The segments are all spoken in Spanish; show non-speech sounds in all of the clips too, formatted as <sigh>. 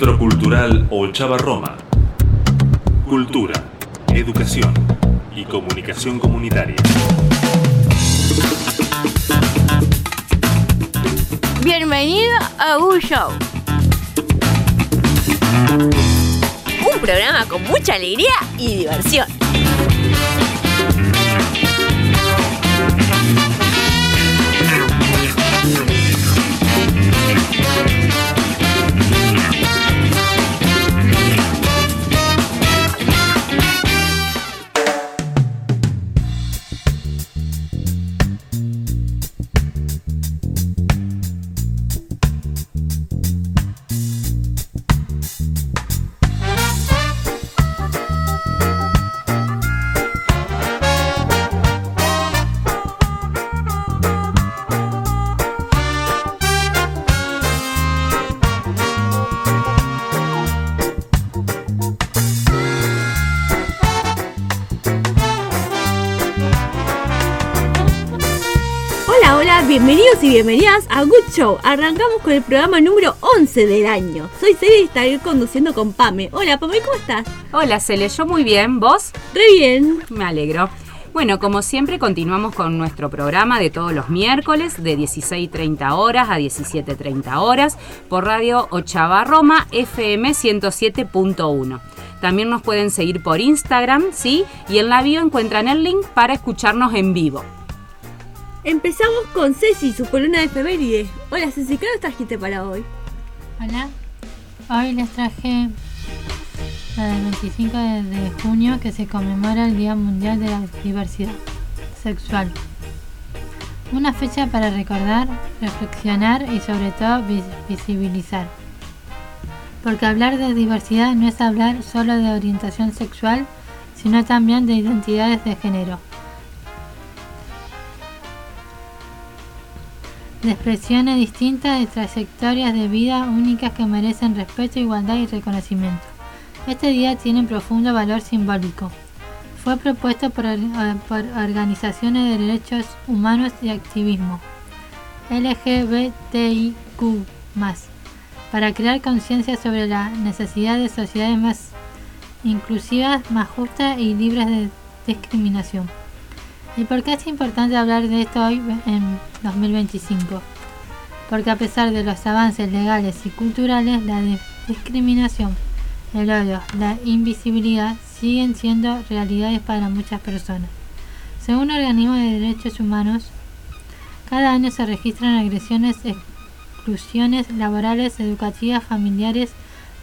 Centro Cultural Ochava Roma. Cultura, educación y comunicación comunitaria. Bienvenido a un show. Un programa con mucha alegría y diversión. Bienvenidas a Good Show. Arrancamos con el programa número 11 del año. Soy Celia y estaré conduciendo con Pame. Hola, Pame, ¿cómo estás? Hola Cele, yo muy bien, ¿vos? Re bien. Me alegro. Bueno, como siempre continuamos con nuestro programa de todos los miércoles de 16.30 horas a 17.30 horas por Radio Ochava Roma FM 107.1. También nos pueden seguir por Instagram, ¿sí? Y en la bio encuentran el link para escucharnos en vivo. Empezamos con Ceci, su columna de efemérides. Hola, Ceci, ¿qué nos trajiste para hoy? Hola, hoy les traje la del 25 de, junio que se conmemora el Día Mundial de la Diversidad Sexual. Una fecha para recordar, reflexionar y sobre todo vis- visibilizar. Porque hablar de diversidad no es hablar solo de orientación sexual, sino también de identidades de género. De expresiones distintas de trayectorias de vida únicas que merecen respeto, igualdad y reconocimiento. Este día tiene un profundo valor simbólico. Fue propuesto por, or- eh, por organizaciones de derechos humanos y activismo LGBTIQ para crear conciencia sobre la necesidad de sociedades más inclusivas, más justas y libres de discriminación. ¿Y por qué es importante hablar de esto hoy en 2025? Porque a pesar de los avances legales y culturales, la di- discriminación, el odio, la invisibilidad siguen siendo realidades para muchas personas. Según organismos de derechos humanos, cada año se registran agresiones, exclusiones laborales, educativas, familiares,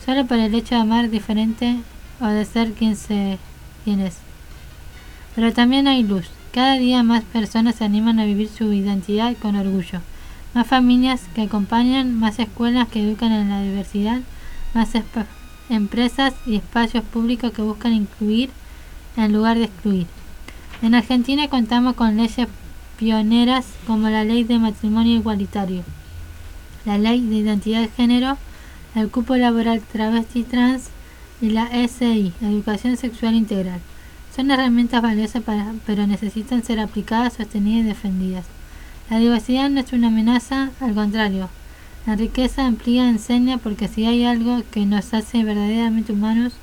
solo por el hecho de amar diferente o de ser quien, se, quien es. Pero también hay luz. Cada día más personas se animan a vivir su identidad con orgullo. Más familias que acompañan, más escuelas que educan en la diversidad, más empresas y espacios públicos que buscan incluir en lugar de excluir. En Argentina contamos con leyes pioneras como la ley de matrimonio igualitario, la ley de identidad de género, el cupo laboral travesti trans y la SI, educación sexual integral. Son herramientas valiosas para, pero necesitan ser aplicadas, sostenidas y defendidas. La diversidad no es una amenaza, al contrario. Enriquece, amplía, enseña, porque si hay algo que nos hace verdaderamente humanos,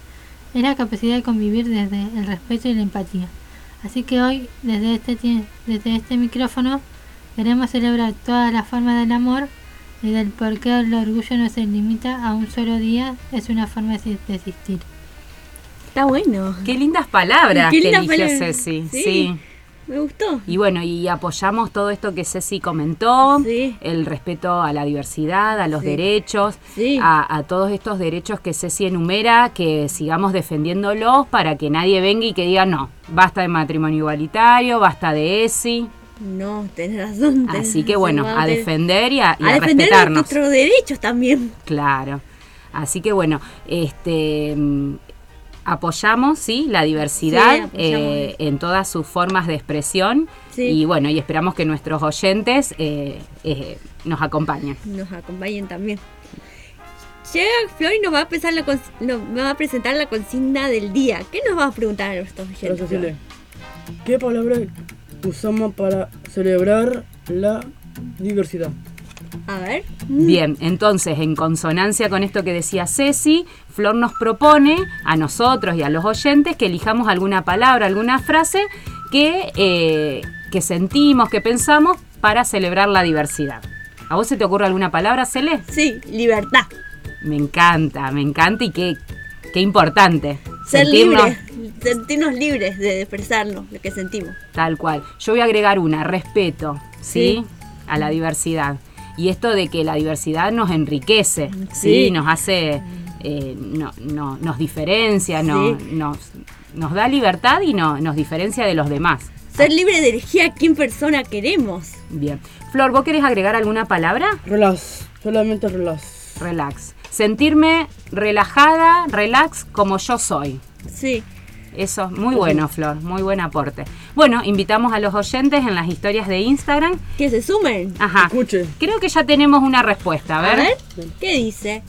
es la capacidad de convivir desde el respeto y la empatía. Así que hoy, desde este, desde este micrófono, queremos celebrar todas las formas del amor y del por qué el orgullo no se limita a un solo día, es una forma de existir. Está bueno. Qué lindas palabras Qué que lindas eligió palabras. Ceci. Sí. sí. Me gustó. Y bueno, y apoyamos todo esto que Ceci comentó, Sí. el respeto a la diversidad, a los Sí. derechos, Sí. a, a todos estos derechos que Ceci enumera, que sigamos defendiéndolos para que nadie venga y que diga no, basta de matrimonio igualitario, basta de ESI. No, tenés razón. tenés Así que bueno, a defender y a, y a a defender respetarnos. nuestros derechos también. Claro. Así que bueno, este mm, apoyamos sí la diversidad Sí, eh, en todas sus formas de expresión Sí. y bueno y esperamos que nuestros oyentes eh, eh, nos acompañen. Nos acompañen también. Llega Flor y nos va a, empezar la nos va a presentar la consigna del día. ¿Qué nos va a preguntar a nuestros oyentes? Cele. ¿Qué palabra usamos para celebrar la diversidad? A ver. Bien, entonces, en consonancia con esto que decía Ceci, Flor nos propone a nosotros y a los oyentes que elijamos alguna palabra, alguna frase que, eh, que sentimos, que pensamos para celebrar la diversidad. ¿A vos se te ocurre alguna palabra, Cele? Sí, libertad. Me encanta, me encanta y qué, qué importante. Ser sentirnos- libres. Sentirnos libres de expresarnos lo que sentimos. Tal cual. Yo voy a agregar una, respeto, ¿sí? Sí. A la diversidad. Y esto de que la diversidad nos enriquece, ¿sí? Sí. Nos hace, eh, no, no- nos diferencia, no- nos, nos da libertad y no, nos diferencia de los demás. Ser libre de elegir a quién persona queremos. Bien. Flor, ¿vos querés agregar alguna palabra? Relax, solamente relax. Relax. Sentirme relajada, relax como yo soy. Sí. Eso, muy bueno, Flor, muy buen aporte. Bueno, invitamos a los oyentes en las historias de Instagram. Que se sumen. Ajá. Escuche. Creo que ya tenemos una respuesta, a A ver. ver, ¿qué dice?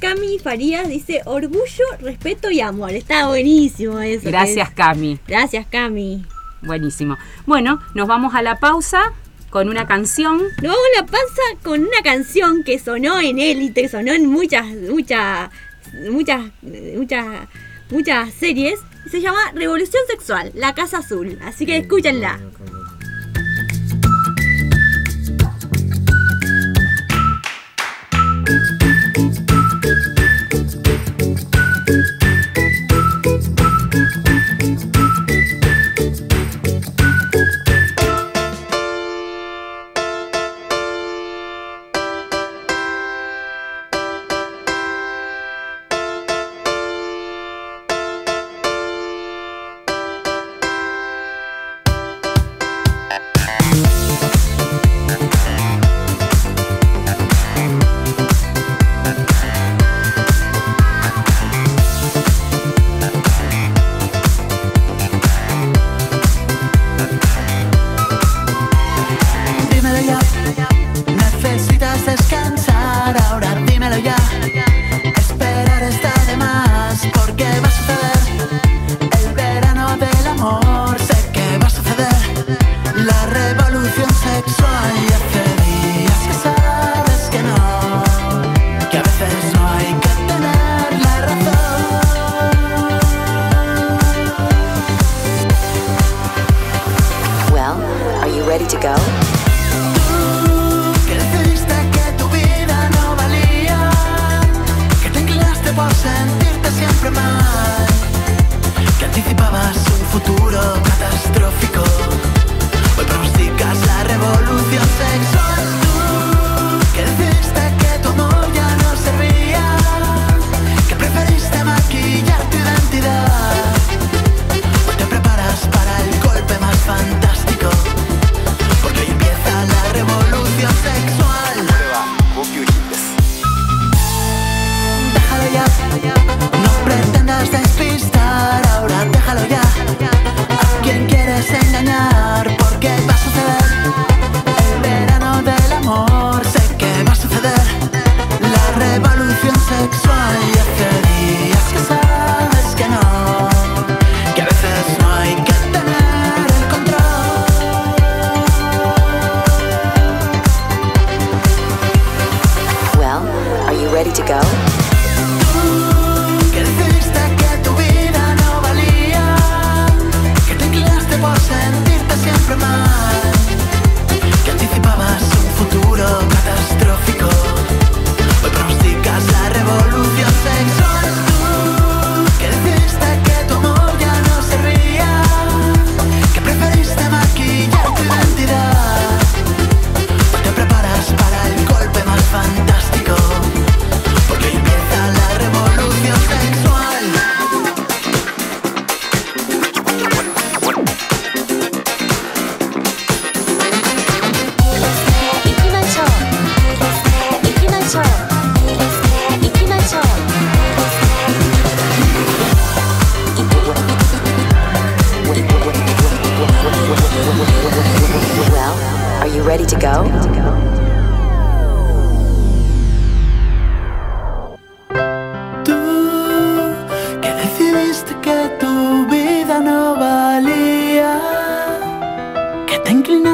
Cami Farías dice orgullo, respeto y amor. Está buenísimo eso. Gracias, es. Cami. Gracias, Cami. Buenísimo. Bueno, nos vamos a la pausa con una canción. Nos vamos a la panza con una canción que sonó en Élite, sonó en muchas, muchas, muchas, muchas, muchas series. Se llama Revolución Sexual, La Casa Azul. Así que escúchenla.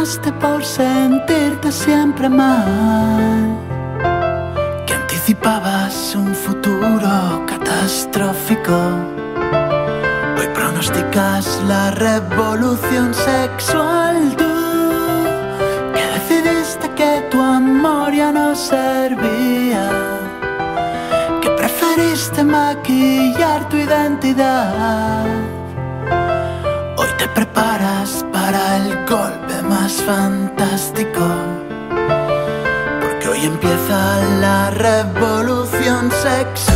Te inclinaste por sentirte siempre mal, que anticipabas un futuro catastrófico. Hoy pronosticas la revolución sexual tú, que decidiste que tu amor ya no servía, que preferiste maquillar tu identidad. Hoy te preparas para el golpe más fantástico. Porque hoy empieza la revolución sexual.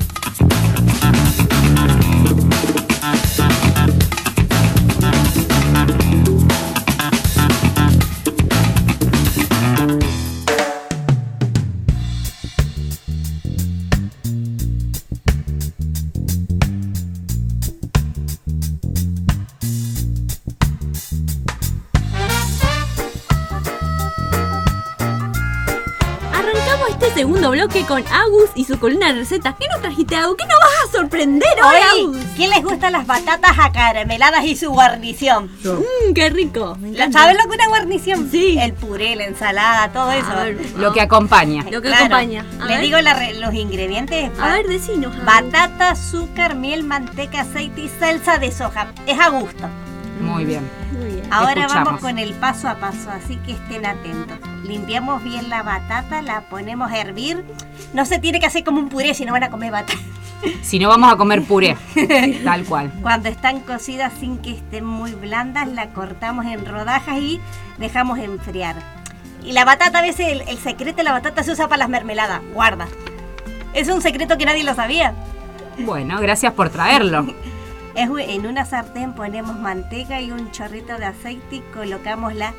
Bloque con Agus y su columna de recetas. ¿Qué nos trajiste, Agus? ¿Qué nos vas a sorprender hoy, Hoy, Agus? ¿quién les gustan las batatas acarameladas y su guarnición? Mmm, qué rico. Me encanta. ¿Saben lo que es una guarnición? Sí. El puré, la ensalada, todo A eso. ver, Lo que acompaña. Lo que Claro. acompaña. A ver. digo la los ingredientes. A ver, decinos. Agus. Batata, azúcar, miel, manteca, aceite y salsa de soja. Es a gusto. Muy bien. Muy bien. Ahora Escuchamos. vamos con el paso a paso, así que estén atentos. Limpiamos bien la batata, la ponemos a hervir. No se tiene que hacer como un puré si no van a comer batata. <laughs> Si no, vamos a comer puré. <laughs> Tal cual. Cuando están cocidas sin que estén muy blandas, la cortamos en rodajas y dejamos enfriar. Y la batata, a veces el, el secreto de la batata se usa para las mermeladas. Guarda. Es un secreto que nadie lo sabía. Bueno, gracias por traerlo. <laughs> En una sartén ponemos manteca y un chorrito de aceite y colocamos la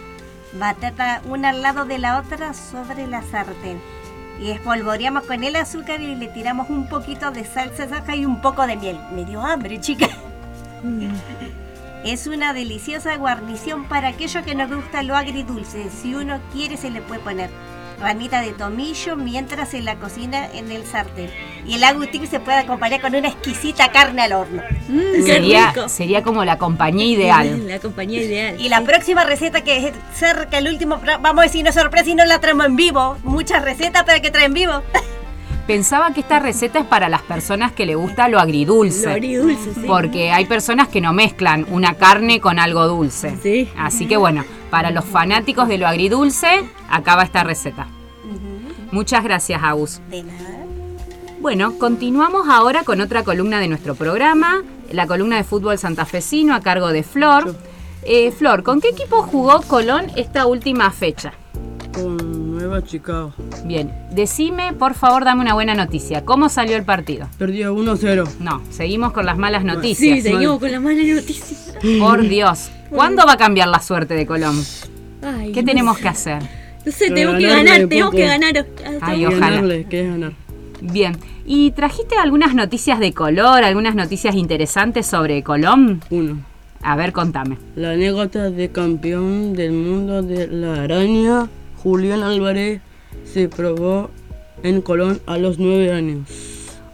batata una al lado de la otra sobre la sartén. Y espolvoreamos con el azúcar y le tiramos un poquito de salsa de soja y un poco de miel. Me dio hambre, chica. Es una deliciosa guarnición para aquellos que nos gusta lo agridulce. Si uno quiere se le puede poner ramita de tomillo mientras se la cocina en el sartén. Y el agutí se puede acompañar con una exquisita carne al horno. Mmm, qué Sería, sería como la compañía ideal. La compañía <laughs> ideal. Y la próxima receta que es cerca el último, vamos a decir, no es sorpresa y no la traemos en vivo. Muchas recetas para que traen en vivo. <laughs> Pensaba que esta receta es para las personas que le gusta lo agridulce. Lo agridulce, sí. Porque hay personas que no mezclan una carne con algo dulce. Sí. Así que bueno, para los fanáticos de lo agridulce, acá va esta receta. Muchas gracias, Agus. De nada. Bueno, continuamos ahora con otra columna de nuestro programa, la columna de fútbol santafesino a cargo de Flor. Eh, Flor, ¿con qué equipo jugó Colón esta última fecha? Con Nueva Chicago. Bien, decime, por favor, dame una buena noticia. ¿Cómo salió el partido? Perdió 1-0. No, seguimos con las malas Sí, noticias. seguimos con la mala noticia. Por Dios, ¿cuándo va a cambiar la suerte de Colón? Ay, ¿Qué no tenemos sé. que hacer? No sé, tenemos que ganar, tenemos poco. que ganar. Ay, ojalá. ganarle, ¿qué es ganar? Bien, ¿y trajiste algunas noticias de color, algunas noticias interesantes sobre Colón? Uno. A ver, contame. La anécdota de campeón del mundo de la araña, Julián Álvarez, se probó en Colón a los nueve años.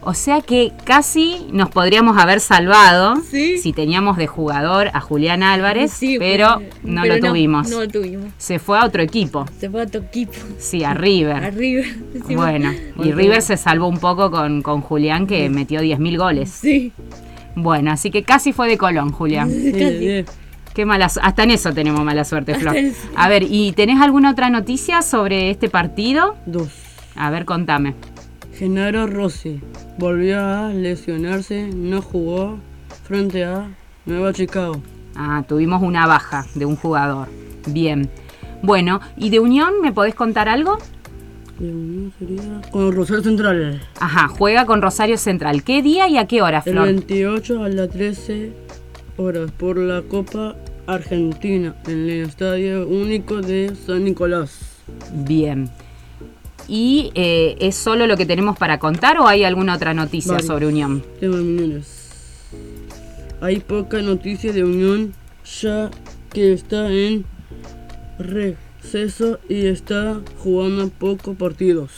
O sea que casi nos podríamos haber salvado Sí. si teníamos de jugador a Julián Álvarez, Sí, pero no pero lo tuvimos. No lo tuvimos. Se fue a otro equipo, Se fue a tu equipo. sí, a River. Arriba. <laughs> encima. Bueno, y River se salvó un poco con, con Julián que metió 10.000 goles. Sí. Bueno, así que casi fue de Colón, Julián. Sí, Casi. Qué mala Hasta en eso tenemos mala suerte, Flor. A ver, ¿y tenés alguna otra noticia sobre este partido? Dos. A ver, contame. Genaro Rossi volvió a lesionarse, no jugó frente a Nueva Chicago. Ah, tuvimos una baja de un jugador. Bien. Bueno, ¿y de Unión me podés contar algo? De Unión sería con Rosario Central. Ajá, juega con Rosario Central. ¿Qué día y a qué hora, El Flor? 28 a las 13 horas por la Copa Argentina en el Estadio Único de San Nicolás. Bien. ¿Y eh, es solo lo que tenemos para contar o hay alguna otra noticia Varios. sobre Unión? Temas. Hay poca noticia de Unión ya que está en receso y está jugando pocos partidos.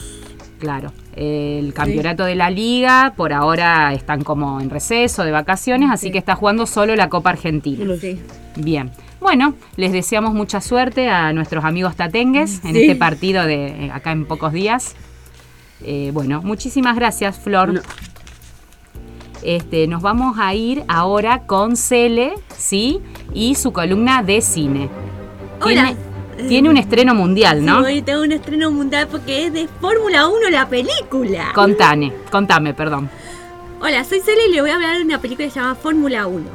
Claro. El campeonato de la liga por ahora están como en receso de vacaciones, así que está jugando solo la Copa Argentina. Sí. Bien. Bueno, les deseamos mucha suerte a nuestros amigos tatengues en este partido de eh, acá en pocos días. Eh, bueno, muchísimas gracias, Flor. No. Este, nos vamos a ir ahora con Cele, ¿sí? Y su columna de cine. Hola. Tiene, un estreno mundial, ¿no? Sí, hoy tengo un estreno mundial porque es de Fórmula 1 la película. Contane, contame, perdón. Hola, soy Celia y le voy a hablar de una película que se llama Fórmula 1.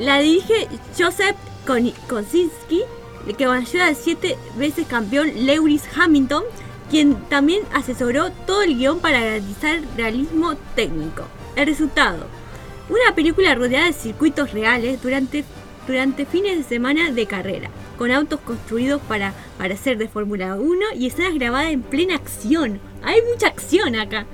La dirige Joseph Kosinski, que con ayuda siete veces campeón Lewis Hamilton, quien también asesoró todo el guion para garantizar realismo técnico. El resultado, una película rodeada de circuitos reales durante, durante fines de semana de carrera, con autos construidos para, para ser de Fórmula 1 y escenas grabadas en plena acción. Hay mucha acción acá.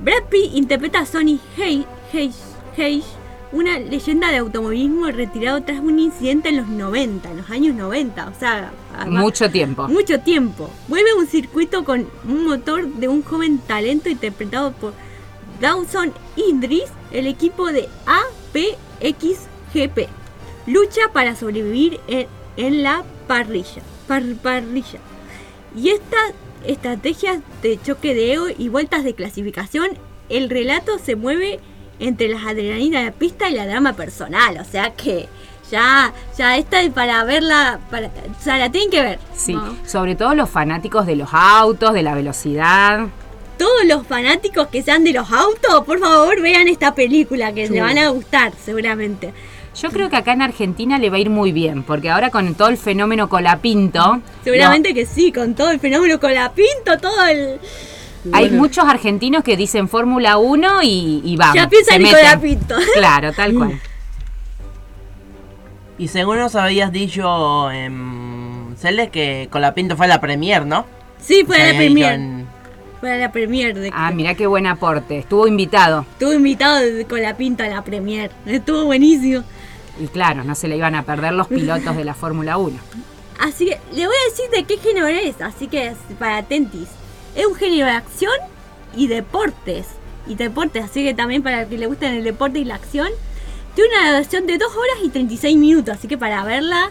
Brad Pitt interpreta a Sonny Hay- Hayes, Hayes, una leyenda de automovilismo retirado tras un incidente en los 90, en los años 90, o sea, Mucho tiempo. mucho tiempo. Vuelve a un circuito con un motor de un joven talento interpretado por Dawson Idris, el equipo de APXGP. Lucha para sobrevivir en, en la parrilla, par- parrilla. Y estas estrategias de choque de ego y vueltas de clasificación, el relato se mueve entre las adrenalinas de la pista y la drama personal. O sea que ya, ya esta es para verla, para, o sea, la tienen que ver. Sí, ¿no? sobre todo los fanáticos de los autos, de la velocidad. Todos los fanáticos que sean de los autos, por favor vean esta película que les van a gustar seguramente. Yo creo que acá en Argentina le va a ir muy bien, porque ahora con todo el fenómeno Colapinto, Seguramente que sí, con todo el fenómeno con la pinto, todo el... hay muchos argentinos que dicen Fórmula 1 y, y vamos. Ya piensan en. Colapinto. <laughs> Claro, tal cual. Y según nos habías dicho, en Cele, que con la Pinto fue a la premier, ¿no? Sí, fue a la premier. en- Fue a la premier de Ah, mira qué buen aporte. Estuvo invitado. Estuvo invitado de- con la pinta a la premier. Estuvo buenísimo. Y claro, no se le iban a perder los pilotos de la Fórmula 1. Así que le voy a decir de qué género es, así que para atentis. Es un género de acción y deportes. Y deportes, así que también para el que le gusten el deporte y la acción. Tiene una duración de 2 horas y 36 minutos, así que para verla,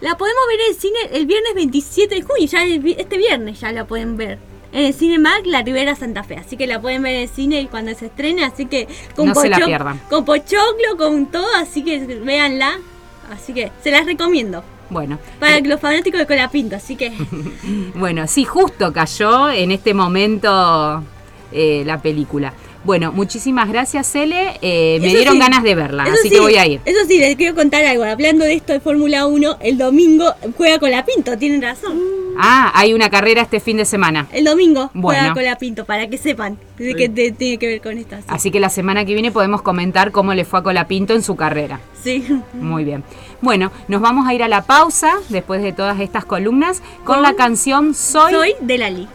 la podemos ver en el cine el viernes 27 de junio. Ya este viernes ya la pueden ver. En el Cine Mac La Ribera Santa Fe. Así que la pueden ver en el cine cuando se estrene. Así que No se la pierdan. Con pochoclo, con todo. Así que véanla. Así que se las recomiendo. Bueno, Para los fanáticos de Colapinto, así que <laughs> bueno, sí, justo cayó en este momento eh, la película. Bueno, muchísimas gracias, Cele. Eh, me dieron sí, ganas de verla, así sí, que voy a ir. Eso sí, les quiero contar algo. Hablando de esto de Fórmula 1, el domingo juega Colapinto, tienen razón. Ah, hay una carrera este fin de semana. El domingo Bueno. juega Colapinto, para que sepan de qué te- tiene que ver con esto. Sí. Así que la semana que viene podemos comentar cómo le fue a Colapinto en su carrera. Sí. Muy bien. Bueno, nos vamos a ir a la pausa después de todas estas columnas con, Con la canción Soy, Soy de Lali.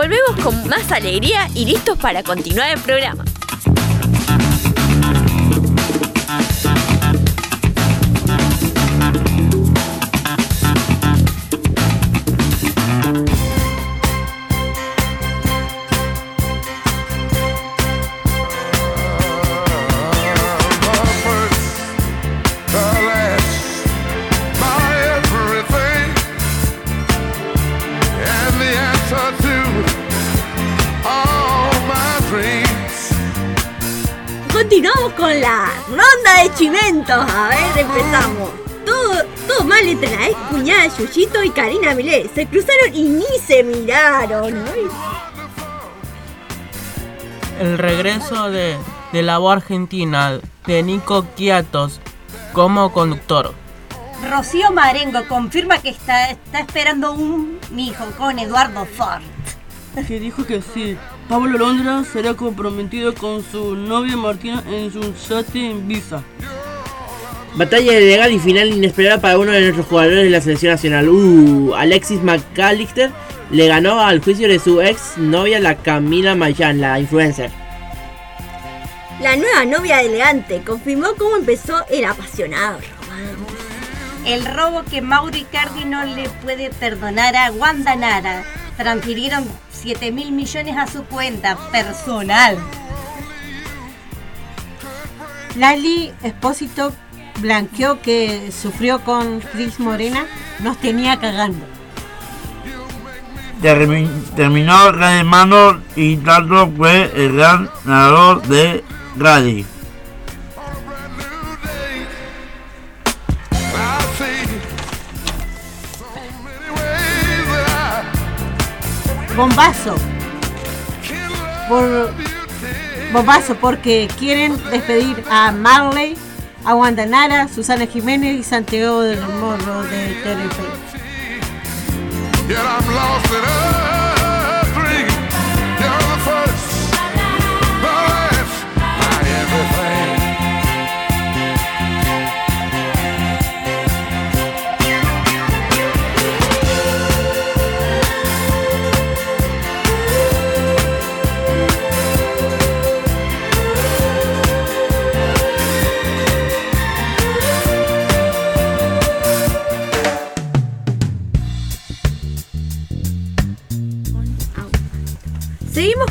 Volvemos con más alegría y listos para continuar el programa. A ver, empezamos. Todo, todo mal entre la ex cuñada de Yuyito y Karina Milé. Se cruzaron y ni se miraron. Ay. El regreso de, de la voz argentina de Nico Quiatos como conductor. Rocío Marengo confirma que está, está esperando un hijo con Eduardo Ford. Que dijo que sí. Pablo Londra será comprometido con su novia Martina en su yate en Visa. Batalla legal y final inesperada para uno de nuestros jugadores de la selección nacional. Uh, Alexis McAllister le ganó al juicio de su ex novia, la Camila Mayan, la influencer. La nueva novia de Elegante confirmó cómo empezó el apasionado. El robo que Mauro Icardi no le puede perdonar a Wanda Nara. Transfirieron 7 mil millones a su cuenta personal. Lali Espósito blanqueó que sufrió con Cris Morena, nos tenía cagando. Termi- terminó Hermano y Tato fue el gran ganador de Rally. Bombazo. Por, bombazo porque quieren despedir a Marley, a Wanda Nara, Susana Jiménez y Santiago del Morro de Telefe.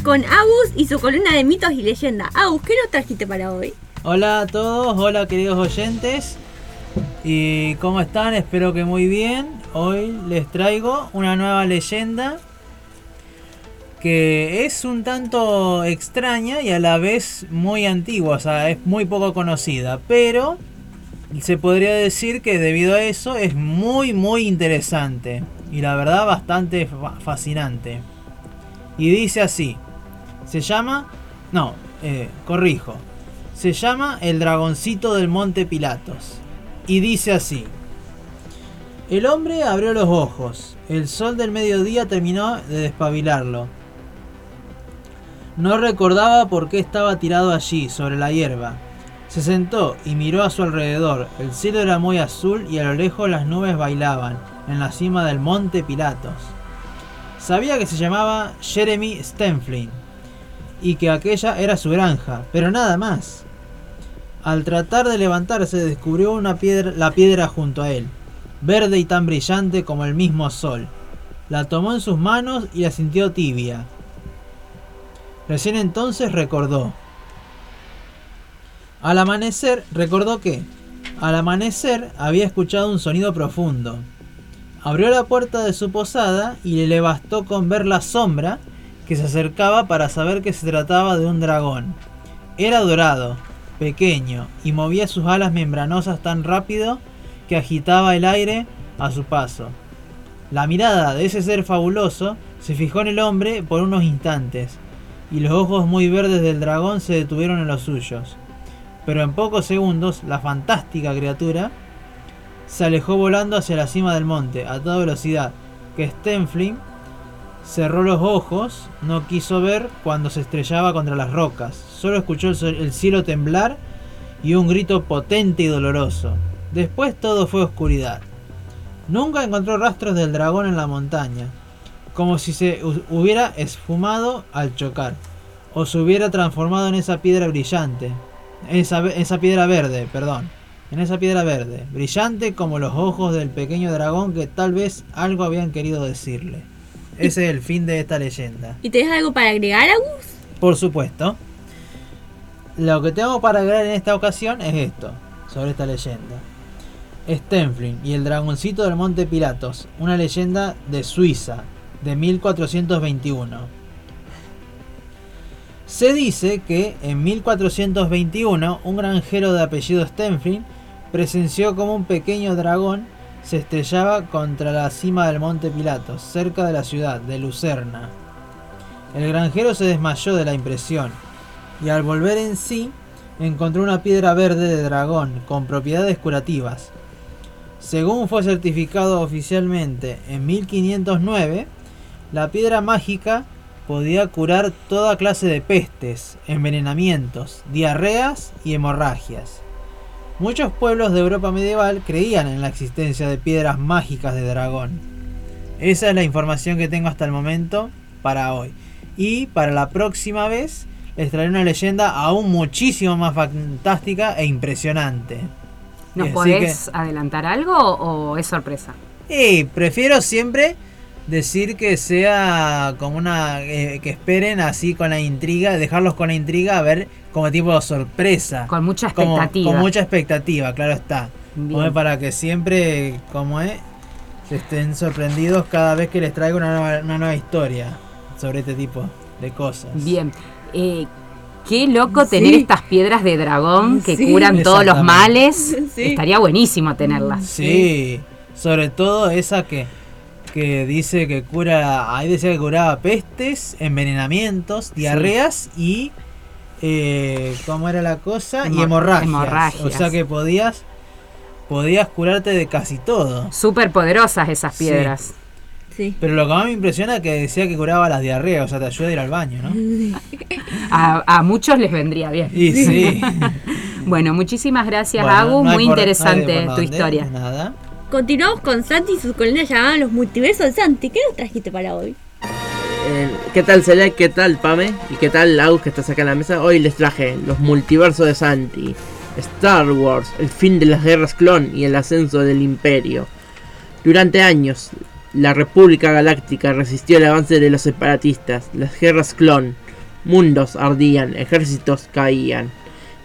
Con Agus y su columna de mitos y leyendas. Agus, ¿qué nos trajiste para hoy? Hola a todos, hola queridos oyentes. ¿Y cómo están? Espero que muy bien. Hoy les traigo una nueva leyenda que es un tanto extraña y a la vez muy antigua, o sea, es muy poco conocida, pero se podría decir que debido a eso es muy muy interesante y la verdad bastante fa- fascinante. Y dice así, se llama, no, eh, corrijo, se llama el dragoncito del monte Pilatos. Y dice así, el hombre abrió los ojos, el sol del mediodía terminó de despabilarlo. No recordaba por qué estaba tirado allí, sobre la hierba. Se sentó y miró a su alrededor. El cielo era muy azul y a lo lejos las nubes bailaban en la cima del monte Pilatos. Sabía que se llamaba Jeremy Stenflin y que aquella era su granja, pero nada más. Al tratar de levantarse descubrió una piedra, la piedra junto a él, verde y tan brillante como el mismo sol. La tomó en sus manos y la sintió tibia. Recién entonces recordó. Al amanecer, recordó que, al amanecer había escuchado un sonido profundo. Abrió la puerta de su posada y le bastó con ver la sombra que se acercaba para saber que se trataba de un dragón. Era dorado, pequeño, y movía sus alas membranosas tan rápido que agitaba el aire a su paso. La mirada de ese ser fabuloso se fijó en el hombre por unos instantes, y los ojos muy verdes del dragón se detuvieron en los suyos. Pero en pocos segundos la fantástica criatura se alejó volando hacia la cima del monte a toda velocidad, que Stenflin cerró los ojos, no quiso ver cuando se estrellaba contra las rocas, solo escuchó el, cielo temblar y un grito potente y doloroso. Después todo fue oscuridad. Nunca encontró rastros del dragón en la montaña, como si se hu- hubiera esfumado al chocar, o se hubiera transformado en esa piedra brillante, esa, esa piedra verde, perdón, en esa piedra verde, brillante como los ojos del pequeño dragón que tal vez algo habían querido decirle. Ese es el fin de esta leyenda. ¿Y tenés algo para agregar, Agus? Por supuesto. Lo que tengo para agregar en esta ocasión es esto, sobre esta leyenda. Stenflin y el dragoncito del Monte Pilatos, una leyenda de Suiza, de 1421. Se dice que en 1421 un granjero de apellido Stenflin presenció como un pequeño dragón se estrellaba contra la cima del Monte Pilatos, cerca de la ciudad de Lucerna. El granjero se desmayó de la impresión y al volver en sí encontró una piedra verde de dragón con propiedades curativas. Según fue certificado oficialmente en 1509, la piedra mágica podía curar toda clase de pestes, envenenamientos, diarreas y hemorragias. Muchos pueblos de Europa medieval creían en la existencia de piedras mágicas de dragón. Esa es la información que tengo hasta el momento para hoy. Y para la próxima vez les traeré una leyenda aún muchísimo más fantástica e impresionante. ¿Nos podés adelantar algo o es sorpresa? Y prefiero siempre decir que sea como una. eh, que esperen así con la intriga, dejarlos con la intriga a ver como tipo de sorpresa. Con mucha Como- expectativa. con mucha expectativa, claro está. Como para que siempre, como es, se estén sorprendidos cada vez que les traigo una nueva, una nueva historia sobre este tipo de cosas. Bien. Eh, qué loco tener estas piedras de dragón que Sí. curan todos los males. Estaría buenísimo tenerlas. Sí, sobre todo esa que, que dice que cura, ahí decía que curaba pestes, envenenamientos, diarreas y eh, ¿cómo era la cosa? y Hemor- hemorragias. hemorragias. O sea que podías podías curarte de casi todo. Súper poderosas esas piedras. Sí. Pero lo que más me impresiona es que decía que curaba las diarreas, o sea, te ayuda a ir al baño, ¿no? <laughs> A, a muchos les vendría bien. Y sí. <laughs> bueno, muchísimas gracias, Bueno, Agus. no Muy por- interesante tu historia. Nada. Continuamos con Santi y sus colinas llamadas los multiversos de Santi. ¿Qué nos trajiste para hoy? Eh, ¿Qué tal Select? ¿Qué tal Pame? ¿Y qué tal Lau que estás acá en la mesa? Hoy les traje los multiversos de Santi, Star Wars, el fin de las guerras clon y el ascenso del imperio. Durante años, la República Galáctica resistió el avance de los separatistas, las guerras clon, mundos ardían, ejércitos caían,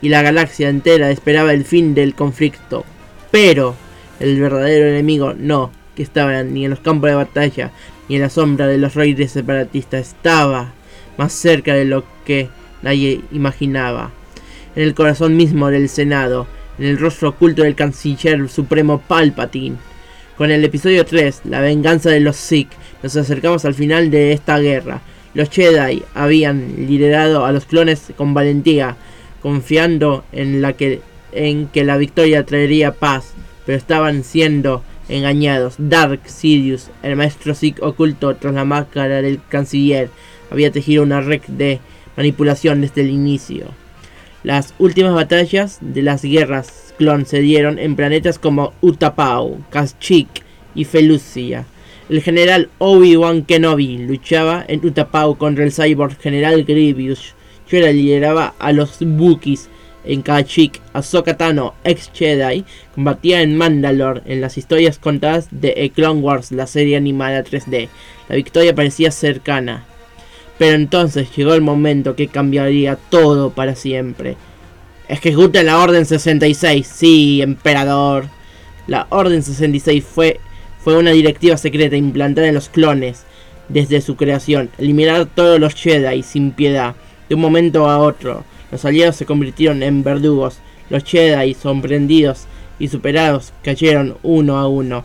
y la galaxia entera esperaba el fin del conflicto. Pero el verdadero enemigo no, que estaba ni en los campos de batalla, ni en la sombra de los reyes separatistas, estaba más cerca de lo que nadie imaginaba. En el corazón mismo del Senado, en el rostro oculto del canciller supremo Palpatine. Con el episodio 3, la venganza de los Sith, nos acercamos al final de esta guerra. Los Jedi habían liderado a los clones con valentía, confiando en, que, en que la victoria traería paz, pero estaban siendo engañados. Dark Sidious, el maestro Sith oculto tras la máscara del canciller, había tejido una red de manipulación desde el inicio. Las últimas batallas de las guerras clon se dieron en planetas como Utapau, Kashyyyk y Felucia. El general Obi-Wan Kenobi luchaba en Utapau contra el cyborg general Grievous. Yoda lideraba a los Wookiees en Kashyyyk. Ahsoka Tano, ex Jedi, combatía en Mandalore en las historias contadas de A Clone Wars, la serie animada 3D. La victoria parecía cercana. Pero entonces llegó el momento que cambiaría todo para siempre. Ejecuta la Orden 66, sí, emperador. La Orden 66 fue, fue una directiva secreta implantada en los clones desde su creación. Eliminar todos los Jedi sin piedad, de un momento a otro. Los aliados se convirtieron en verdugos. Los Jedi, sorprendidos y superados, cayeron uno a uno.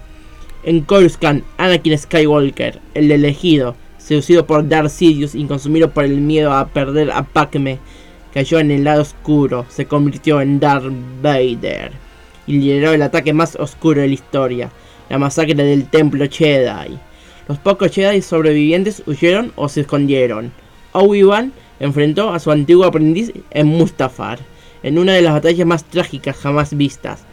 En Coruscant, Anakin Skywalker, el elegido, seducido por Darth Sidious y consumido por el miedo a perder a Padme, cayó en el lado oscuro, se convirtió en Darth Vader y lideró el ataque más oscuro de la historia, la masacre del templo Jedi. Los pocos Jedi sobrevivientes huyeron o se escondieron. Obi-Wan enfrentó a su antiguo aprendiz en Mustafar, en una de las batallas más trágicas jamás vistas.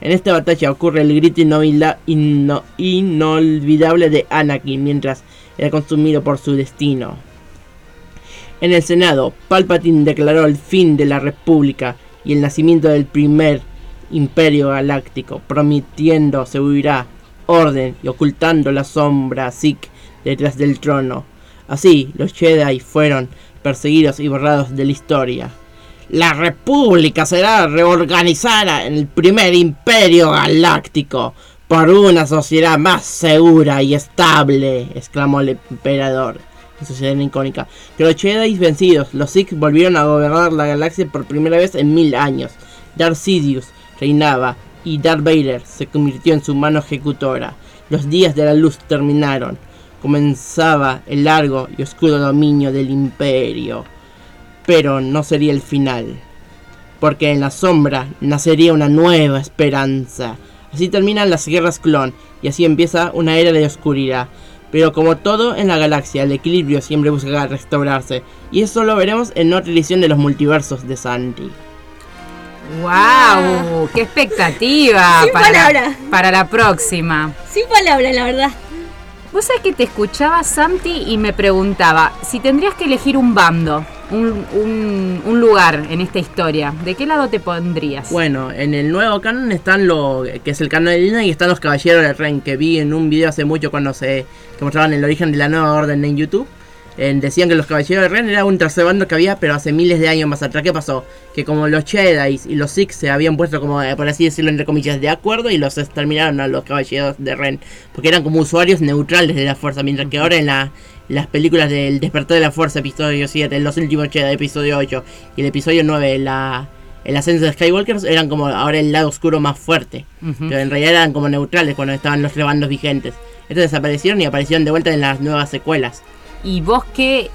En esta batalla ocurre el grito inno- inolvidable de Anakin mientras era consumido por su destino. En el Senado, Palpatine declaró el fin de la República y el nacimiento del primer imperio galáctico, prometiendo seguridad, orden y ocultando la sombra Sith detrás del trono. Así, los Jedi fueron perseguidos y borrados de la historia. La República será reorganizada en el primer imperio galáctico por una sociedad más segura y estable, exclamó el emperador en su escena icónica. Que los Jedi vencidos, los Sith volvieron a gobernar la galaxia por primera vez en mil años. Darth Sidious reinaba y Darth Vader se convirtió en su mano ejecutora. Los días de la luz terminaron. Comenzaba el largo y oscuro dominio del imperio. Pero no sería el final. Porque en la sombra nacería una nueva esperanza. Así terminan las guerras clon y así empieza una era de oscuridad. Pero como todo en la galaxia, el equilibrio siempre busca restaurarse. Y eso lo veremos en otra edición de los multiversos de Santi. ¡Wow! ¡Qué expectativa! Sin para, palabras. para la próxima. Sin palabras, la verdad. Vos sabés que te escuchaba, Santi, y me preguntaba, si tendrías que elegir un bando, un, un- lugar en esta historia, ¿de qué lado te pondrías? Bueno, en el nuevo canon están los que es el canon de Lina y están los caballeros del Ren que vi en un video hace mucho cuando se mostraban el origen de la nueva orden en YouTube. Eh, decían que los caballeros del Ren era un tercer bando que había, pero hace miles de años más atrás. ¿Qué pasó? Que como los Jedi y los Sith se habían puesto como, eh, por así decirlo, entre comillas, de acuerdo y los exterminaron a los caballeros de Ren. Porque eran como usuarios neutrales de la fuerza, mientras que ahora en la- las películas del Despertar de la Fuerza, episodio 7, Los últimos Jedi, episodio 8 y el episodio 9, la, el ascenso de Skywalkers, eran como ahora el lado oscuro más fuerte. Pero en realidad eran como neutrales cuando estaban los tres bandos vigentes. Estos desaparecieron y aparecieron de vuelta en las nuevas secuelas. ¿Y vos qué,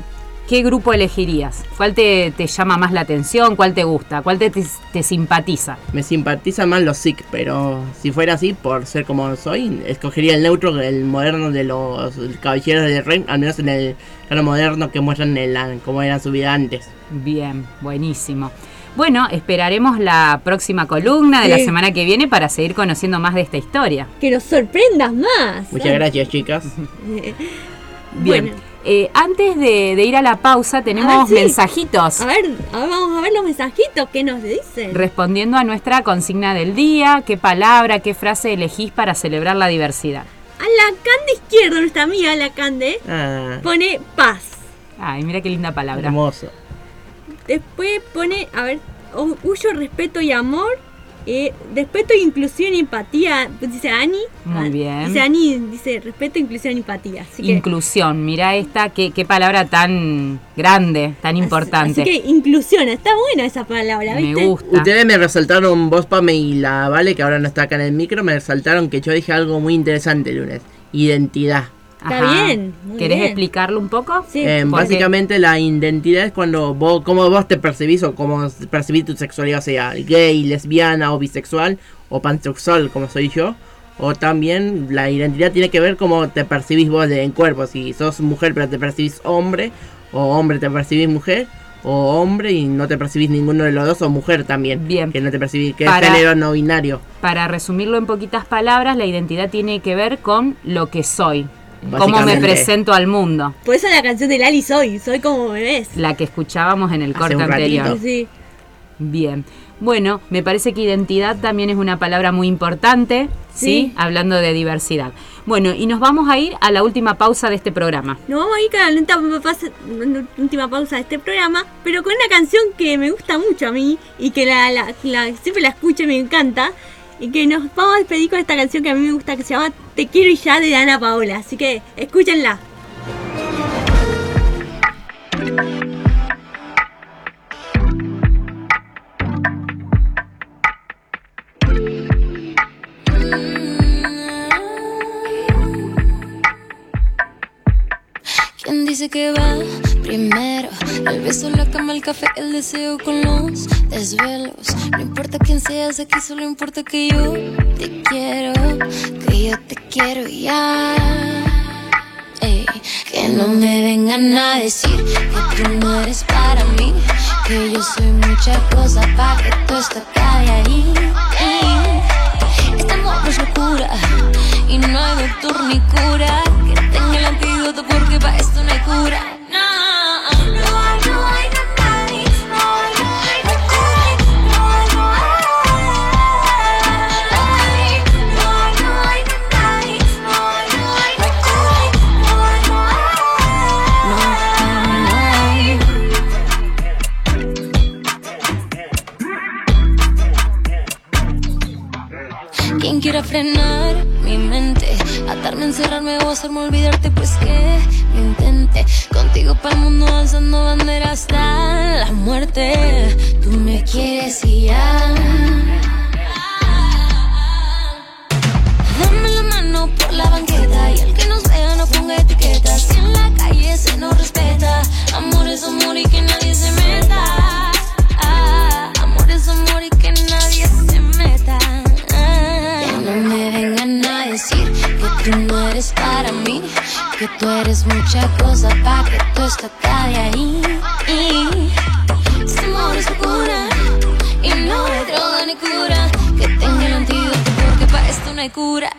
qué grupo elegirías? ¿Cuál te, te llama más la atención? ¿Cuál te gusta? ¿Cuál te, te, te simpatiza? Me simpatizan más los Sith, pero si fuera así, por ser como soy, escogería el neutro, el moderno de los caballeros del rey, al menos en el canon moderno que muestran en la, cómo era su vida antes. Bien, buenísimo. Bueno, esperaremos la próxima columna de la semana que viene para seguir conociendo más de esta historia. Que nos sorprendas más. Muchas gracias, chicas. <laughs> Bien. Bueno. Eh, antes de, de ir a la pausa, tenemos A ver, sí. mensajitos A ver, a ver, vamos a ver los mensajitos que nos dicen. respondiendo a nuestra consigna del día. ¿Qué palabra, qué frase elegís para celebrar la diversidad? A la Cande izquierda, nuestra amiga la Cande, Ah, pone paz. Ay, mira qué linda palabra. hermoso. Después pone, a ver, o- huyo, respeto y amor. Eh, respeto, inclusión y empatía. Pues dice Ani. Muy Ah, bien. Dice Ani, dice respeto, inclusión y empatía. Así que, Inclusión, mira esta, qué, qué palabra tan grande, tan importante. así que inclusión, está buena esa palabra, Me ¿viste? gusta. Ustedes me resaltaron, vos Pame y la Vale, que ahora no está acá en el micro, me resaltaron que yo dije algo muy interesante el lunes. Identidad. Está bien, muy ¿Querés bien. explicarlo un poco? Sí. Eh, básicamente la identidad es cuando vos, cómo vos te percibís o cómo percibís tu sexualidad, sea gay, lesbiana o bisexual o pansexual como soy yo. O también la identidad tiene que ver cómo te percibís vos en cuerpo, si sos mujer pero te percibís hombre, o hombre te percibís mujer, o hombre y no te percibís ninguno de los dos, o mujer también, Bien. que no te percibís, que Para- es género no binario. Para resumirlo en poquitas palabras, la identidad tiene que ver con lo que soy, cómo me presento al mundo, Por eso la canción de Lali soy, soy como me ves. la que escuchábamos en el Hace corte un ratito. anterior. Sí. Bien. Bueno, me parece que identidad también es una palabra muy importante, ¿sí? Sí. Hablando de diversidad. Bueno, y nos vamos a ir a la última pausa de este programa. Nos vamos a ir con la última pausa, última pausa de este programa, pero con una canción que me gusta mucho a mí y que la, la- la- siempre la escucho y me encanta. Y que nos vamos a despedir con esta canción que a mí me gusta que se llama Te quiero y ya de Ana Paola. Así que escúchenla. ¿Quién dice que va primero? El beso, la cama, el café, el deseo con los desvelos. No importa quién seas aquí, solo importa que yo te quiero, que yo te quiero ya. Ey, que no me vengan a decir que tú no eres para mí, que yo soy mucha cosa para que tú esto acabe ahí. Ey, este amor no es locura y no hay doctor ni cura que tenga el antídoto porque dominar hacerme olvidarte, pues que lo intente. Contigo para el mundo alzando bandera hasta la muerte. Tú me quieres y ya. Dame la mano por la banqueta y el que nos vea no ponga etiquetas. Si en la calle se nos respeta, amor es amor y que nadie se meta. Que tú eres mucha cosa para que tú estás de ahí. Este amor es locura y no hay droga ni cura que tenga el antídoto porque para esto no hay cura.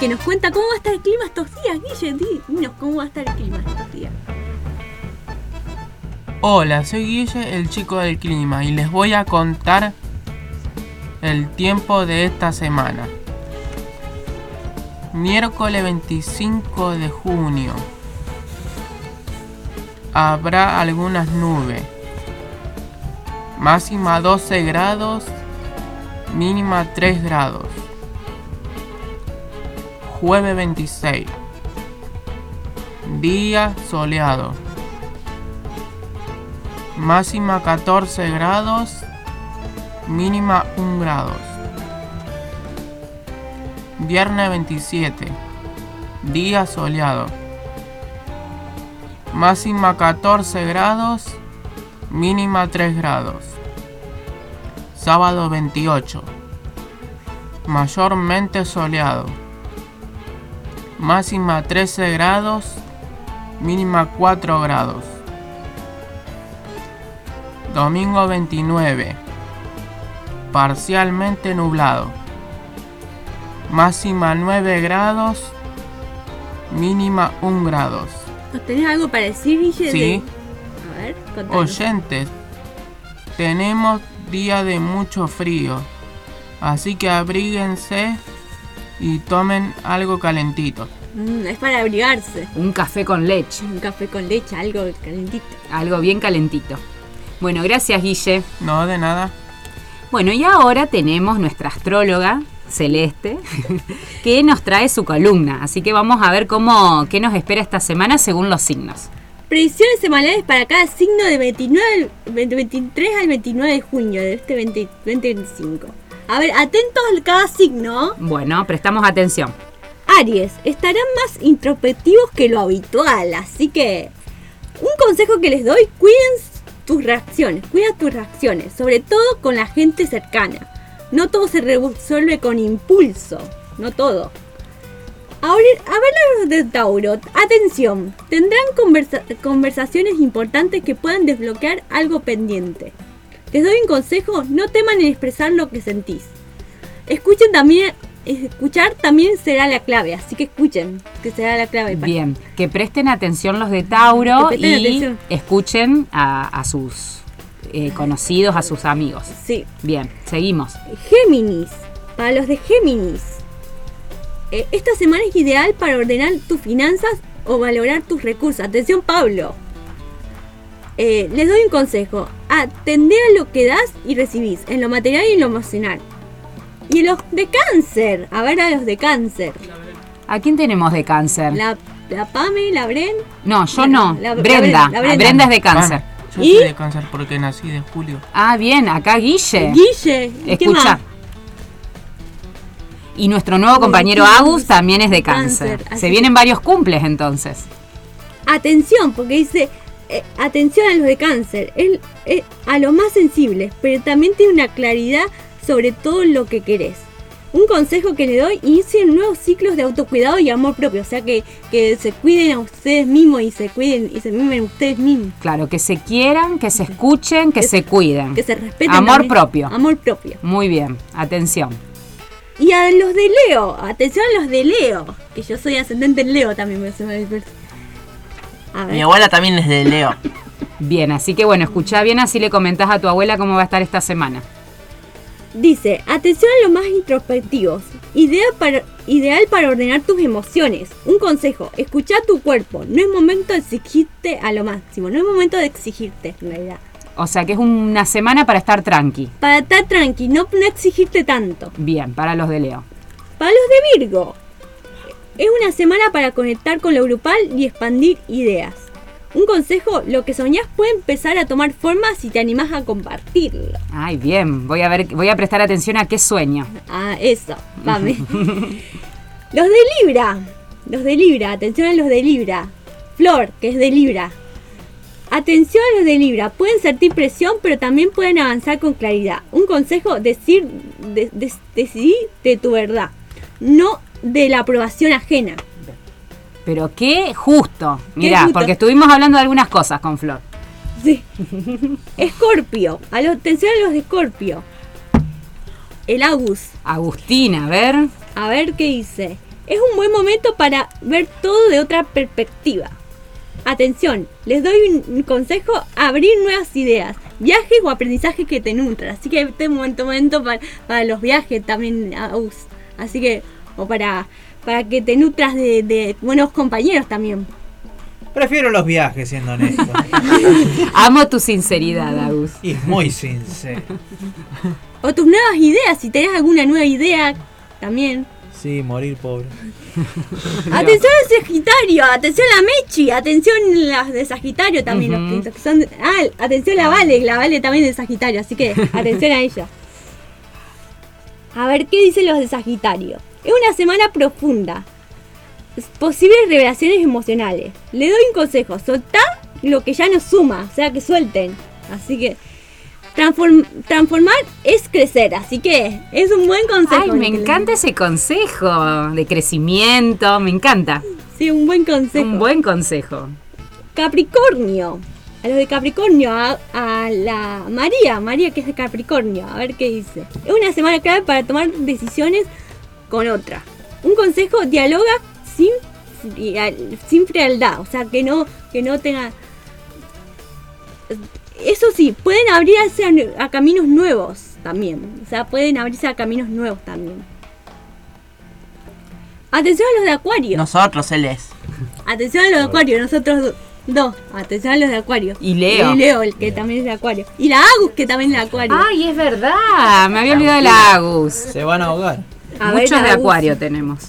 Que nos cuenta cómo va a estar el clima estos días. Guille, di- dinos cómo va a estar el clima estos días. Hola, soy Guille, el chico del clima, y les voy a contar el tiempo de esta semana. Miércoles 25 de junio. Habrá algunas nubes. Máxima 12 grados, mínima 3 grados. Jueves 26. Día soleado. Máxima 14 grados, mínima 1 grados. Viernes 27. Día soleado. Máxima 14 grados, mínima 3 grados. Sábado 28. Mayormente soleado. Máxima 13 grados, mínima 4 grados. Domingo 29. Parcialmente nublado. Máxima 9 grados. Mínima 1 grados. ¿Nos tenés algo para decir, Guille? Sí. A ver, contanos. Oyentes, tenemos día de mucho frío. Así que abríguense y tomen algo calentito. Mm, es para abrigarse. Un café con leche. Un café con leche, algo calentito. Algo bien calentito. Bueno, gracias Guille. No, de nada. Bueno, y ahora tenemos nuestra astróloga, Celeste, <laughs> que nos trae su columna. Así que vamos a ver cómo, qué nos espera esta semana según los signos. Predicciones semanales para cada signo de 29, al- 23 al 29 de junio de este 20 2025. A ver, atentos a cada signo. Bueno, prestamos atención. Aries, estarán más introspectivos que lo habitual, así que un consejo que les doy, cuiden tus reacciones, cuida tus reacciones, sobre todo con la gente cercana. No todo se resuelve con impulso, no todo. Ahora, a ver los de Tauro, atención, tendrán conversa- conversaciones importantes que puedan desbloquear algo pendiente. Les doy un consejo, no teman en expresar lo que sentís. Escuchen también, escuchar también será la clave, así que escuchen, que será la clave. para- Bien, que presten atención los de Tauro y atención. escuchen a, a sus eh, conocidos, a sus amigos. Sí. Bien, seguimos. Géminis. Para los de Géminis. eh, esta semana es ideal para ordenar tus finanzas o valorar tus recursos. Atención, Pablo. Eh, les doy un consejo. Atender a lo que das y recibís, en lo material y en lo emocional. Y los de cáncer. A ver a los de cáncer. ¿A quién tenemos de cáncer? La, la Pame, la Bren. No, yo la- no. la- la Brenda. la Ah, Brenda. Brenda es de cáncer. Ah, yo ¿Y? soy de cáncer porque nací de julio. Ah, bien, acá Guille. Guille. ¿y qué Escucha. más? Y nuestro nuevo compañero Agus también es de cáncer. cáncer, Se vienen varios cumples entonces. Atención, porque dice, eh, atención a los de cáncer, es, es a los más sensibles, pero también tiene una claridad sobre todo lo que querés. Un consejo que le doy, inicien nuevos ciclos de autocuidado y amor propio, o sea que, que se cuiden a ustedes mismos y se cuiden y se mimen ustedes mismos. Claro, que se quieran, que se escuchen, que se cuiden. Que se respeten. Amor también. propio. Amor propio. Muy bien, atención. Y a los de Leo, atención a los de Leo, que yo soy ascendente en Leo también. Me- a ver. Mi abuela también es de Leo. Bien, así que bueno, escuchá bien, así le comentás a tu abuela cómo va a estar esta semana. Dice, atención a los más introspectivos. Idea para, ideal para ordenar tus emociones. Un consejo, escucha tu cuerpo. No es momento de exigirte a lo máximo. No es momento de exigirte, en realidad. O sea que es una semana para estar tranqui. Para estar tranqui, no, no exigirte tanto. Bien, para los de Leo. Para los de Virgo. Es una semana para conectar con lo grupal y expandir ideas. Un consejo, lo que soñás puede empezar a tomar forma si te animás a compartirlo. Ay, bien, voy a ver, voy a prestar atención a qué sueño. Ah, eso, vame. <laughs> los de Libra. Los de Libra, atención a los de Libra. Flor, que es de Libra. Atención a los de Libra, pueden sentir presión, pero también pueden avanzar con claridad. Un consejo, decir, de- de- decidir de tu verdad, no de la aprobación ajena. Pero qué justo. Mirá, justo. porque estuvimos hablando de algunas cosas con Flor. Sí. Escorpio, a los, atención a los de Escorpio. El Agus. Agustina, a ver. A ver qué dice. Es un buen momento para ver todo de otra perspectiva. Atención, les doy un, consejo, abrir nuevas ideas, viajes o aprendizaje que te nutran. Así que este momento, momento para, para los viajes también, Agus. Así que, o para, para que te nutras de, de buenos compañeros también. Prefiero los viajes, siendo honesto. <laughs> Amo tu sinceridad, Agus. y muy sincero. O tus nuevas ideas, si tenés alguna nueva idea, también. Sí, morir pobre. <laughs> Atención al Sagitario, atención a Mechi, atención las de Sagitario también, los que- los que son de- ah, atención a la Vale, la Vale también de Sagitario, así que <laughs> atención a ella. A ver, ¿qué dicen los de Sagitario? Es una semana profunda. Es Posibles revelaciones emocionales. Le doy un consejo, soltá lo que ya no suma, o sea que suelten. Así que transform- transformar es crecer, así que es un buen consejo. Ay, me encanta ese consejo de crecimiento, me encanta. Sí, un buen consejo. Un buen consejo. Capricornio. A los de Capricornio, a, a la María, María que es de Capricornio, a ver qué dice. Es una semana clave para tomar decisiones con otra. Un consejo, dialoga sin, sin frialdad, o sea, que no, que no tenga... Eso sí, pueden abrirse a, a caminos nuevos también, o sea, pueden abrirse a caminos nuevos también. Atención a los de Acuario. Nosotros, él es. Atención a los de Acuario, nosotros do- dos. Atención a los de Acuario. Y Leo. Y Leo, el que también es de Acuario. Y la Agus, que también es de Acuario. Ay, es verdad. Me había olvidado de la Agus. Se van a ahogar. A Muchos de. Acuario tenemos.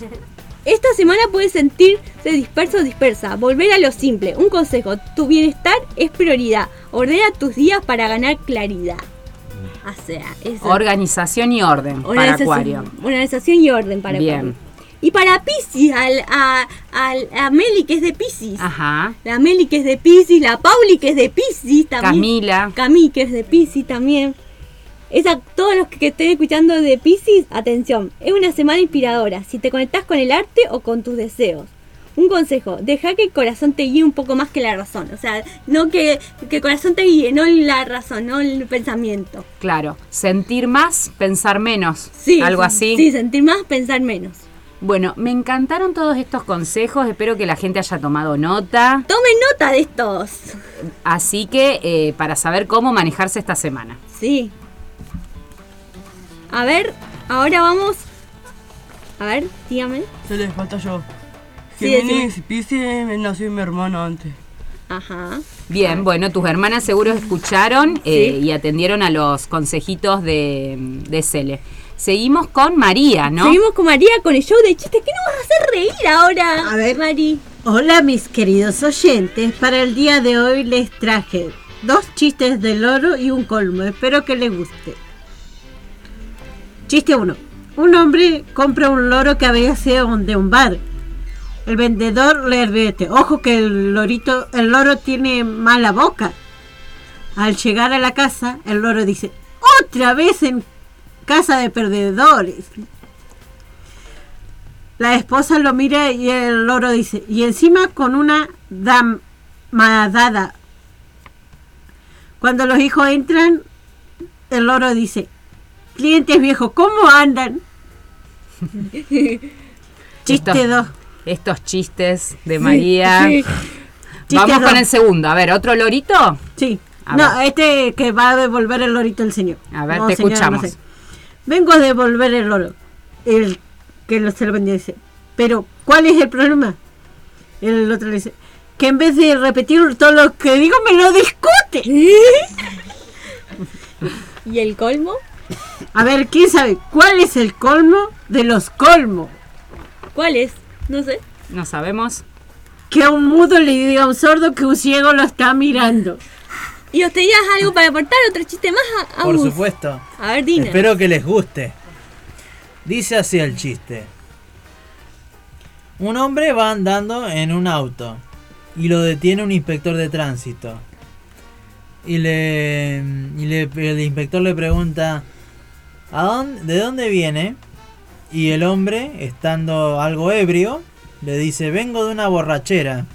Esta semana puedes sentirse disperso o dispersa. Volver a lo simple. Un consejo, tu bienestar es prioridad. Ordena tus días para ganar claridad. O sea, eso. Organización y orden para Organización- Acuario. Organización y orden para Bien. Acuario. Y para Pisces, al, a, al- a Meli que es de Pisces. Ajá. La Meli que es de Pisces, la Pauli que es de Pisces también. Camila. Cami que es de Pisces también. Esa, todos los que estén escuchando de Pisces, atención, es una semana inspiradora. Si te conectás con el arte o con tus deseos. Un consejo, deja que el corazón te guíe un poco más que la razón. O sea, no que, que el corazón te guíe, no la razón, no el pensamiento. Claro. Sentir más, pensar menos. Sí, Algo sí, así. Sí, sentir más, pensar menos. Bueno, me encantaron todos estos consejos, espero que la gente haya tomado nota. Tomen nota de estos. Así que eh, para saber cómo manejarse esta semana. Sí. A ver, ahora vamos. A ver, dígame. Se les falta yo. Sí, Géminis y Pisces me nació mi hermano antes. Ajá. Bien, bueno, tus hermanas seguro escucharon eh, y atendieron a los consejitos de, de Cele. Seguimos con María, ¿no? Seguimos con María con el show de chistes. ¿Qué nos vas a hacer reír ahora? A ver, Mari. Hola mis queridos oyentes, para el día de hoy les traje dos chistes del oro y un colmo, espero que les guste. Chiste 1. Un hombre compra un loro que había sido de un bar. El vendedor le advierte, ojo que el lorito, el loro tiene mala boca. Al llegar a la casa, el loro dice, otra vez en casa de perdedores. La esposa lo mira y el loro dice, y encima con una damadada. Cuando los hijos entran, el loro dice, clientes viejos, ¿cómo andan? <laughs> Chiste Estos- 2. Estos chistes de María. sí. Vamos Chiste con dos. el segundo. A ver, ¿otro lorito? Sí. A no, ver. este que va a devolver el lorito el señor. A ver, No, te señora, escuchamos. no sé. Vengo a devolver el loro. El que lo se lo vendía dice, pero ¿cuál es el problema? El otro le dice, que en vez de repetir todo lo que digo, me lo discute. <laughs> ¿Y el colmo? A ver, ¿quién sabe cuál es el colmo de los colmos? ¿Cuál es? No sé. No sabemos. Que a un mudo le diga a un sordo que un ciego lo está mirando. ¿Y os tenías algo para aportar? ¿Otro chiste más? A, Por supuesto. A ver, Dina. Espero que les guste. Dice así el chiste. Un hombre va andando en un auto y lo detiene un inspector de tránsito. Y le, y le- el inspector le pregunta, ¿A dónde, ¿de dónde viene? Y el hombre, estando algo ebrio, le dice, vengo de una borrachera,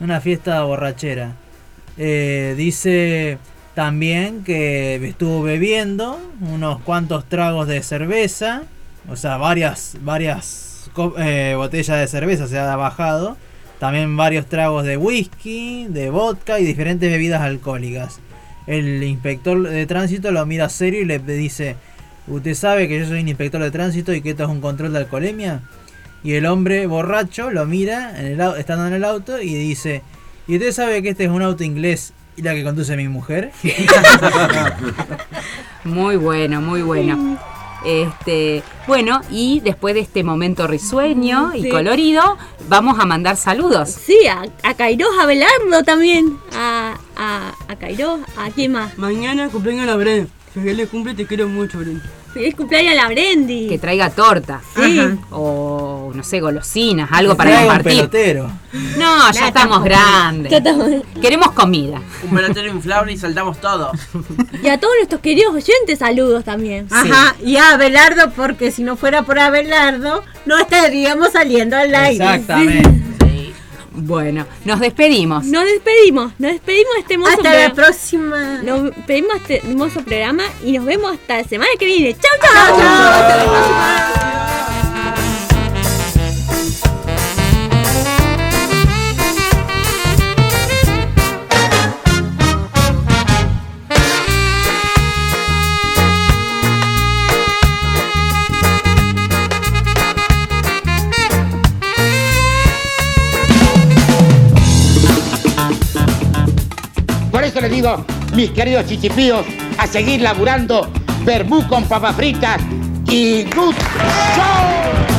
una fiesta borrachera. Eh, dice también que estuvo bebiendo unos cuantos tragos de cerveza, o sea, varias, varias eh, botellas de cerveza se ha bajado. También varios tragos de whisky, de vodka y diferentes bebidas alcohólicas. El inspector de tránsito lo mira serio y le dice, ¿usted sabe que yo soy un inspector de tránsito y que esto es un control de alcoholemia? Y el hombre borracho lo mira en el, estando en el auto y dice, ¿y usted sabe que este es un auto inglés y la que conduce mi mujer? <laughs> Muy bueno, muy bueno. Este, bueno, y después de este momento risueño y colorido, vamos a mandar saludos. Sí, a, a Kairos, a Belardo también. A, a, a Kairos, ¿a quién más? Mañana cumpleaños la Brenda. Si él le cumple, te quiero mucho, Brenda. Feliz cumpleaños a la Brendi. Que traiga torta. Sí. Ajá. O no sé, golosinas, algo Que para traiga un compartir. pelotero. No, ya estamos grandes. Ya estamos- Queremos comida. Un pelotero inflable y saltamos todos. Y a todos nuestros queridos oyentes, saludos también. Ajá, y a Abelardo, porque si no fuera por Abelardo, no estaríamos saliendo al aire. Exactamente. Bueno, nos despedimos. Nos despedimos, nos despedimos de este hermoso Hasta la próxima. Nos despedimos de este hermoso programa y nos vemos hasta la semana que viene. ¡Chao, chao! Por eso les digo, mis queridos chichipíos, a seguir laburando, verbú con papas fritas y good show.